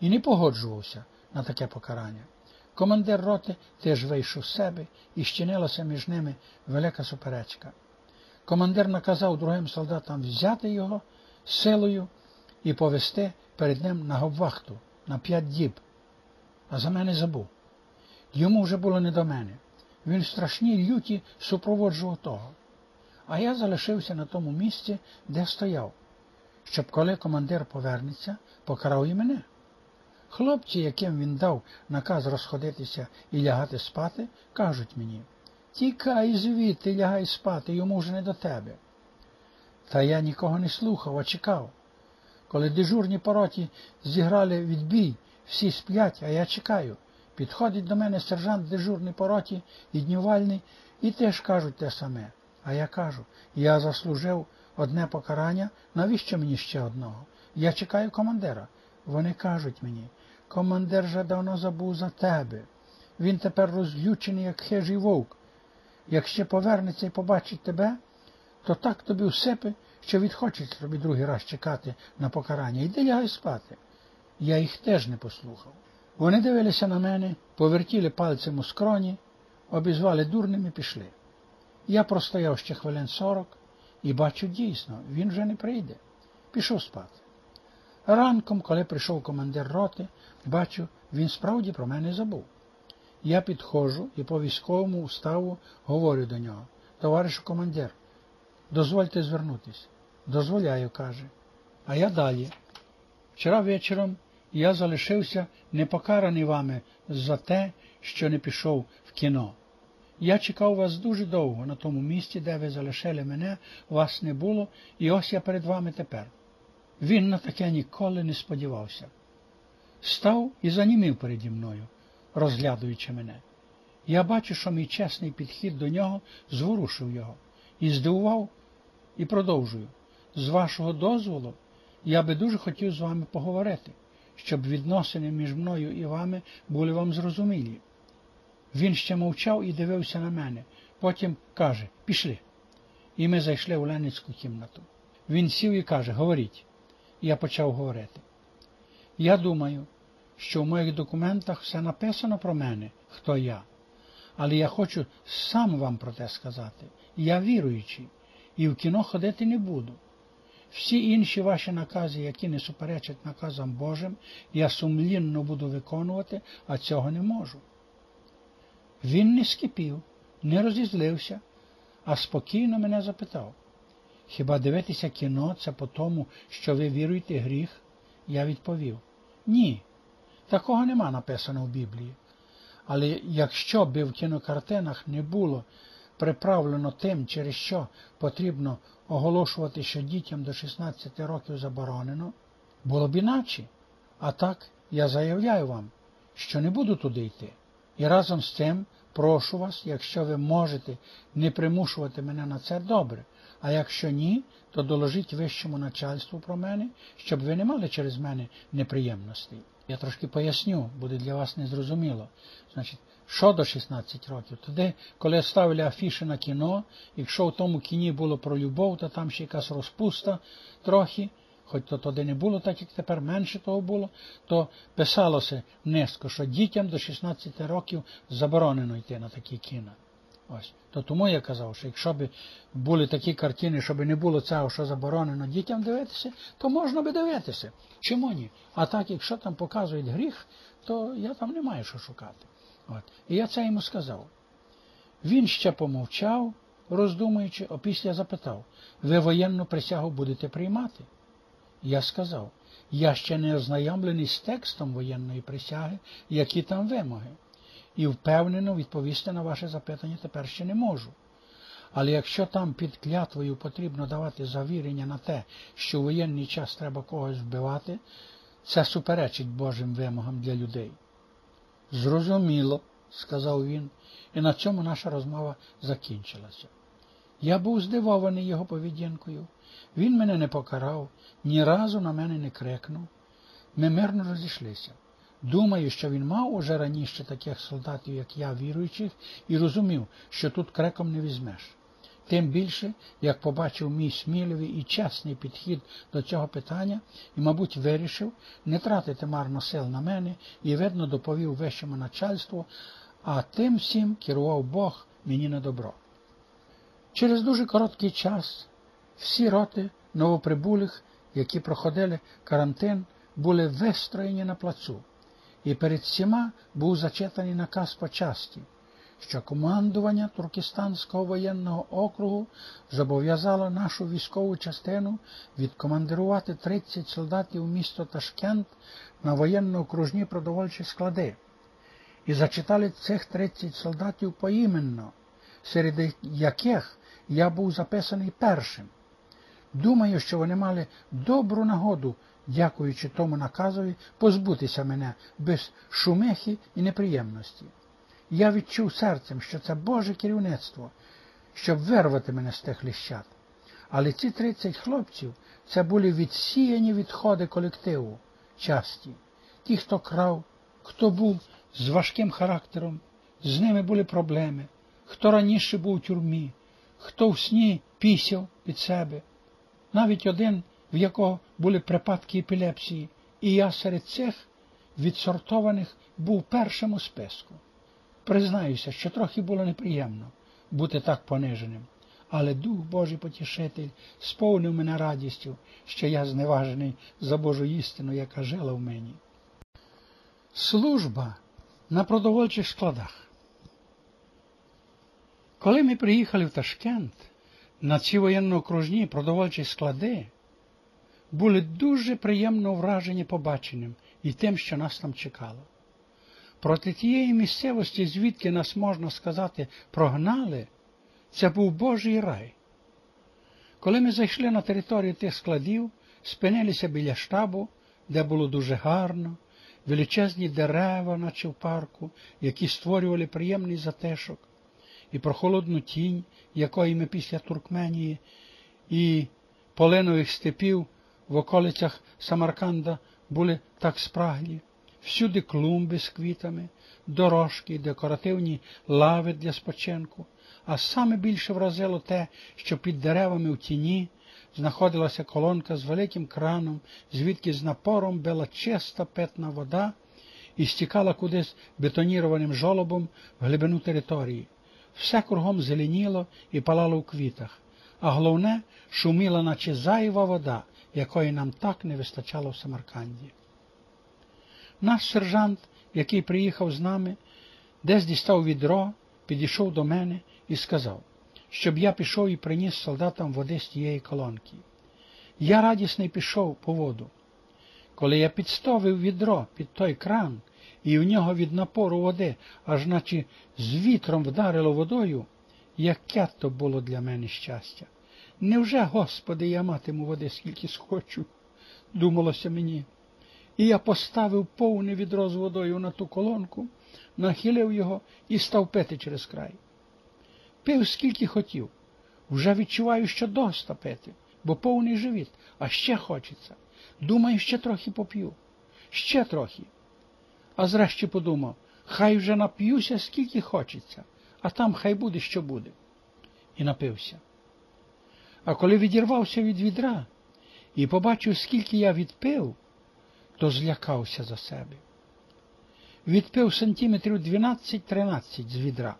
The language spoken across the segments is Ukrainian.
і не погоджувався на таке покарання. Командир роти теж вийшов з себе і щинилася між ними велика суперечка. Командир наказав другим солдатам взяти його силою і повести перед ним на гобвахту на п'ять діб, а за мене забув. Йому вже було не до мене. Він в страшній люті супроводжував того. А я залишився на тому місці, де стояв, щоб коли командир повернеться, покарав і мене. Хлопці, яким він дав наказ розходитися і лягати спати, кажуть мені Тікай звідти, лягай спати, йому вже не до тебе. Та я нікого не слухав, а чекав. Коли дежурні по роті зіграли відбій, всі сплять, а я чекаю. Підходить до мене сержант дежурний по роті і днювальний, і теж кажуть те саме. А я кажу, я заслужив одне покарання, навіщо мені ще одного? Я чекаю командира. Вони кажуть мені, командир вже давно забув за тебе. Він тепер розлючений, як хижий вовк. Як ще повернеться і побачить тебе, то так тобі всипе, що відхочеться тобі другий раз чекати на покарання. Йди лягай спати. Я їх теж не послухав. Вони дивилися на мене, повертіли пальцем у скроні, обізвали дурним і пішли. Я простояв ще хвилин сорок і бачу дійсно, він вже не прийде. Пішов спати. Ранком, коли прийшов командир роти, бачу, він справді про мене забув. Я підходжу і по військовому уставу говорю до нього, товаришу командир, дозвольте звернутися. Дозволяю, каже. А я далі. Вчора вечором я залишився непокараний вами за те, що не пішов в кіно. Я чекав вас дуже довго на тому місці, де ви залишили мене, вас не було, і ось я перед вами тепер. Він на таке ніколи не сподівався. Став і занімів переді мною, розглядуючи мене. Я бачу, що мій чесний підхід до нього зворушив його і здивував, і продовжую. З вашого дозволу, я би дуже хотів з вами поговорити, щоб відносини між мною і вами були вам зрозумілі. Він ще мовчав і дивився на мене. Потім каже Пішли. І ми зайшли у Леницьку кімнату. Він сів і каже Говоріть. Я почав говорити. Я думаю, що в моїх документах все написано про мене, хто я. Але я хочу сам вам про те сказати. Я віруючий, і в кіно ходити не буду. Всі інші ваші накази, які не суперечать наказам Божим, я сумлінно буду виконувати, а цього не можу. Він не скипів, не розізлився, а спокійно мене запитав. Хіба дивитися кіно це по тому, що ви віруєте гріх? Я відповів Ні, такого нема написано в Біблії. Але якщо би в кінокартинах не було приправлено тим, через що потрібно оголошувати, що дітям до 16 років заборонено, було б іначе. А так я заявляю вам, що не буду туди йти. І разом з тим прошу вас, якщо ви можете не примушувати мене на це добре, а якщо ні, то доложіть вищому начальству про мене, щоб ви не мали через мене неприємностей. Я трошки поясню, буде для вас незрозуміло. Значить, що до 16 років? Тоді, коли ставили афіші на кіно, якщо в тому кіні було про любов, то там ще якась розпуста трохи, хоч то тоді не було, так як тепер менше того було, то писалося низько, що дітям до 16 років заборонено йти на такі кіно. Ось. То тому я казав, що якщо б були такі картини, щоб не було цього, що заборонено дітям дивитися, то можна би дивитися. Чому ні? А так, якщо там показують гріх, то я там не маю що шукати. От. І я це йому сказав. Він ще помовчав, роздумуючи, а після запитав, ви воєнну присягу будете приймати? Я сказав, я ще не ознайомлений з текстом воєнної присяги, які там вимоги і впевнено відповісти на ваше запитання тепер ще не можу. Але якщо там під клятвою потрібно давати завірення на те, що в воєнний час треба когось вбивати, це суперечить Божим вимогам для людей. Зрозуміло, сказав він, і на цьому наша розмова закінчилася. Я був здивований його поведінкою. Він мене не покарав, ні разу на мене не крикнув. Ми мирно розійшлися. Думаю, що він мав уже раніше таких солдатів, як я, віруючих, і розумів, що тут креком не візьмеш. Тим більше, як побачив мій сміливий і чесний підхід до цього питання і, мабуть, вирішив не тратити марно сил на мене і, видно, доповів вищому начальству, а тим всім керував Бог мені на добро. Через дуже короткий час всі роти новоприбулих, які проходили карантин, були вистроєні на плацу, і перед всіма був зачитаний наказ по часті – що командування Туркестанського воєнного округу зобов'язало нашу військову частину відкомандирувати 30 солдатів у місто Ташкент на воєнно-окружні продовольчі склади. І зачитали цих 30 солдатів поіменно, серед яких я був записаний першим. Думаю, що вони мали добру нагоду, дякуючи тому наказові, позбутися мене без шумихи і неприємності. Я відчув серцем, що це Боже керівництво, щоб вирвати мене з тих ліщат. Але ці 30 хлопців це були відсіяні відходи колективу часті. Ті, хто крав, хто був з важким характером, з ними були проблеми, хто раніше був у тюрмі, хто в сні пісяв під себе, навіть один, в якого були припадки епілепсії, і я серед цих відсортованих був першим у списку. Признаюся, що трохи було неприємно бути так пониженим, але Дух Божий Потішитель сповнив мене радістю, що я зневажений за Божу істину, яка жила в мені. Служба на продовольчих складах. Коли ми приїхали в Ташкент на ці воєнно-окружні продовольчі склади, були дуже приємно вражені побаченням і тим, що нас там чекало. Проти тієї місцевості, звідки нас, можна сказати, прогнали, це був Божий рай. Коли ми зайшли на територію тих складів, спинилися біля штабу, де було дуже гарно, величезні дерева, наче в парку, які створювали приємний затишок, і прохолодну тінь, якої ми після Туркменії і полинових степів в околицях Самарканда були так спраглі всюди клумби з квітами, дорожки, декоративні лави для спочинку, а саме більше вразило те, що під деревами в тіні знаходилася колонка з великим краном, звідки з напором била чиста питна вода і стікала кудись бетонірованим жолобом в глибину території. Все кругом зеленіло і палало в квітах, а головне шуміла, наче зайва вода, якої нам так не вистачало в Самарканді. Наш сержант, який приїхав з нами, десь дістав відро, підійшов до мене і сказав, щоб я пішов і приніс солдатам води з тієї колонки. Я радісний пішов по воду. Коли я підставив відро під той кран, і в нього від напору води, аж наче з вітром вдарило водою, яке то було для мене щастя. Невже, Господи, я матиму води, скільки схочу, думалося мені. І я поставив повне відро з водою на ту колонку, нахилив його і став пити через край. Пив скільки хотів. Вже відчуваю, що доста пити, бо повний живіт, а ще хочеться. Думаю, ще трохи поп'ю, ще трохи. А зрешті подумав, хай вже нап'юся, скільки хочеться, а там хай буде, що буде. І напився. А коли відірвався від відра і побачив, скільки я відпив, то злякався за себе. Відпив сантиметрів 12-13 з відра.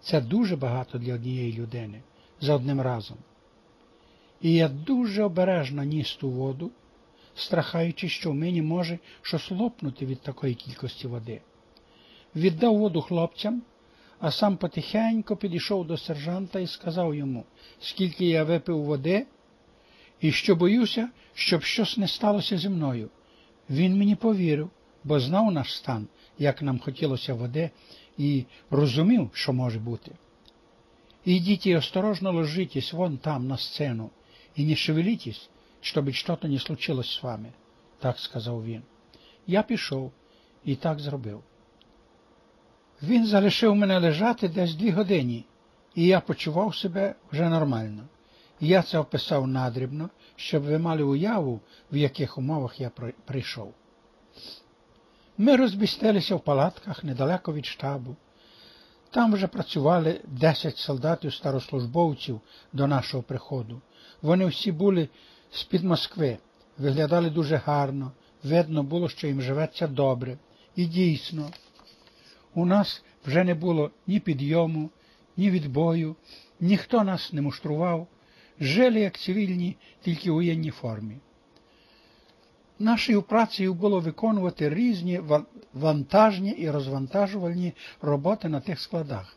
Це дуже багато для однієї людини за одним разом. І я дуже обережно ніс ту воду, страхаючи, що в мені може щось лопнути від такої кількості води. Віддав воду хлопцям, а сам потихенько підійшов до сержанта і сказав йому, скільки я випив води, і що боюся, щоб щось не сталося зі мною. Він мені повірив, бо знав наш стан, як нам хотілося води, і розумів, що може бути. Ідіть і осторожно ложитесь вон там, на сцену, і не шевелитесь, щоб щось не случилось з вами, так сказав він. Я пішов і так зробив. Він залишив мене лежати десь дві години, і я почував себе вже нормально. Я це описав надрібно, щоб ви мали уяву, в яких умовах я прийшов. Ми розмістилися в палатках недалеко від штабу. Там вже працювали 10 солдатів старослужбовців до нашого приходу. Вони всі були з-під Москви, виглядали дуже гарно, видно було, що їм живеться добре. І дійсно, у нас вже не було ні підйому, ні відбою, ніхто нас не муштрував, жили як цивільні, тільки у воєнній формі. Нашою працею було виконувати різні вантажні і розвантажувальні роботи на тих складах.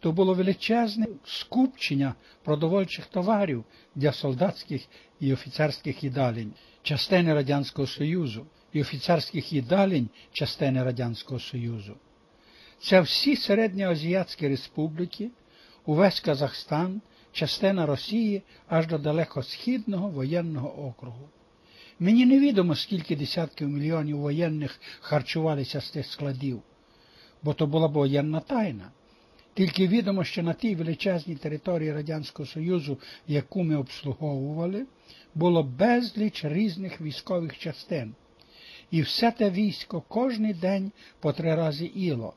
То було величезне скупчення продовольчих товарів для солдатських і офіцерських їдалень, частини Радянського Союзу і офіцерських їдалень частини Радянського Союзу. Це всі середньоазіатські республіки, увесь Казахстан, частина Росії аж до далекосхідного воєнного округу. Мені невідомо, скільки десятків мільйонів воєнних харчувалися з тих складів, бо то була б воєнна тайна. Тільки відомо, що на тій величезній території Радянського Союзу, яку ми обслуговували, було безліч різних військових частин. І все те військо кожний день по три рази іло.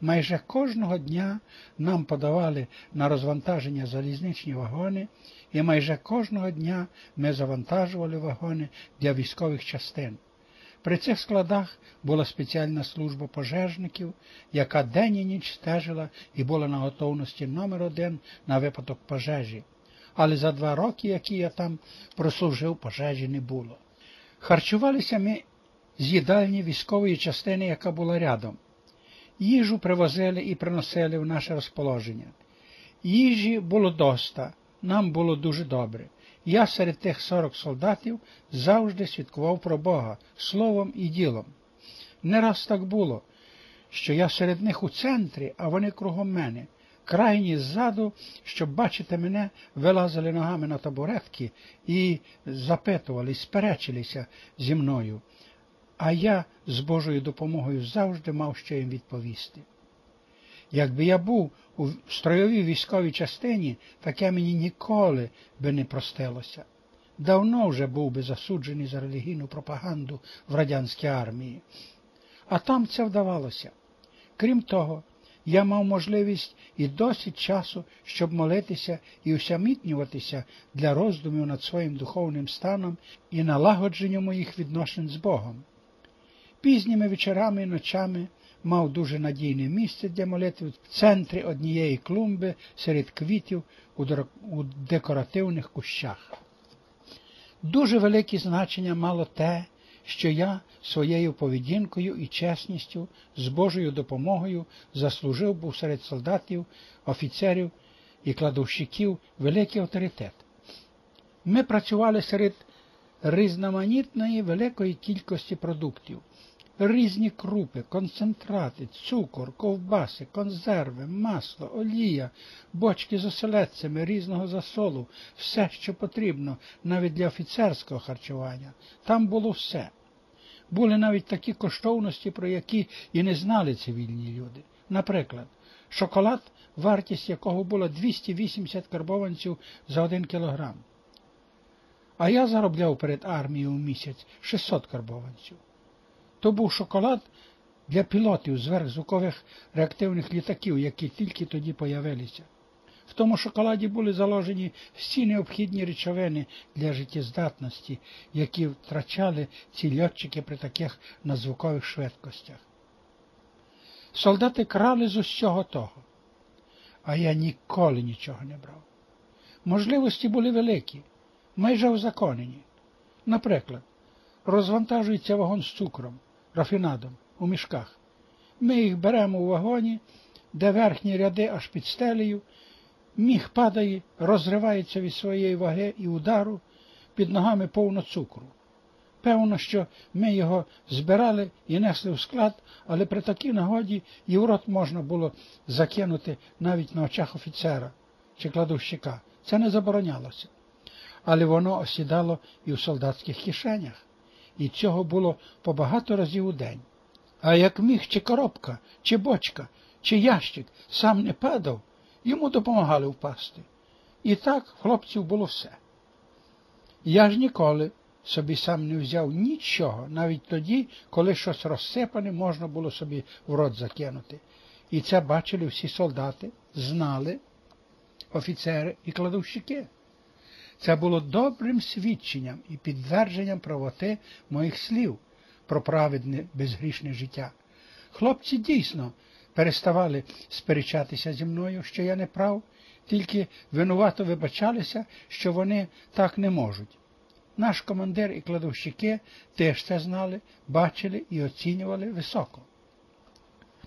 Майже кожного дня нам подавали на розвантаження залізничні вагони, і майже кожного дня ми завантажували вагони для військових частин. При цих складах була спеціальна служба пожежників, яка день і ніч стежила і була на готовності номер один на випадок пожежі. Але за два роки, які я там прослужив, пожежі не було. Харчувалися ми з їдальні військової частини, яка була рядом. Їжу привозили і приносили в наше розположення. Їжі було доста, нам було дуже добре. Я серед тих сорок солдатів завжди свідкував про Бога словом і ділом. Не раз так було, що я серед них у центрі, а вони кругом мене. Крайні ззаду, щоб бачити мене, вилазили ногами на табуретки і запитували, сперечилися зі мною а я з Божою допомогою завжди мав що їм відповісти. Якби я був у строєвій військовій частині, таке мені ніколи би не простилося. Давно вже був би засуджений за релігійну пропаганду в радянській армії. А там це вдавалося. Крім того, я мав можливість і досить часу, щоб молитися і усамітнюватися для роздумів над своїм духовним станом і налагодженням моїх відношень з Богом. Пізніми вечорами і ночами мав дуже надійне місце для молитви в центрі однієї клумби серед квітів у декоративних кущах. Дуже велике значення мало те, що я своєю поведінкою і чесністю з Божою допомогою заслужив був серед солдатів, офіцерів і кладовщиків великий авторитет. Ми працювали серед різноманітної великої кількості продуктів різні крупи, концентрати, цукор, ковбаси, консерви, масло, олія, бочки з оселедцями різного засолу, все, що потрібно, навіть для офіцерського харчування. Там було все. Були навіть такі коштовності, про які і не знали цивільні люди. Наприклад, шоколад, вартість якого була 280 карбованців за один кілограм. А я заробляв перед армією у місяць 600 карбованців. То був шоколад для пілотів зверхзвукових реактивних літаків, які тільки тоді появилися. В тому шоколаді були заложені всі необхідні речовини для життєздатності, які втрачали ці льотчики при таких надзвукових швидкостях. Солдати крали з усього того, а я ніколи нічого не брав. Можливості були великі, майже узаконені. Наприклад, розвантажується вагон з цукром рафінадом у мішках. Ми їх беремо у вагоні, де верхні ряди аж під стелею, міг падає, розривається від своєї ваги і удару, під ногами повно цукру. Певно, що ми його збирали і несли в склад, але при такій нагоді і в рот можна було закинути навіть на очах офіцера чи кладовщика. Це не заборонялося. Але воно осідало і в солдатських кишенях і цього було по багато разів у день. А як міг чи коробка, чи бочка, чи ящик сам не падав, йому допомагали впасти. І так хлопців було все. Я ж ніколи собі сам не взяв нічого, навіть тоді, коли щось розсипане можна було собі в рот закинути. І це бачили всі солдати, знали офіцери і кладовщики. Це було добрим свідченням і підтвердженням правоти моїх слів про праведне безгрішне життя. Хлопці дійсно переставали сперечатися зі мною, що я не прав, тільки винувато вибачалися, що вони так не можуть. Наш командир і кладовщики теж це знали, бачили і оцінювали високо.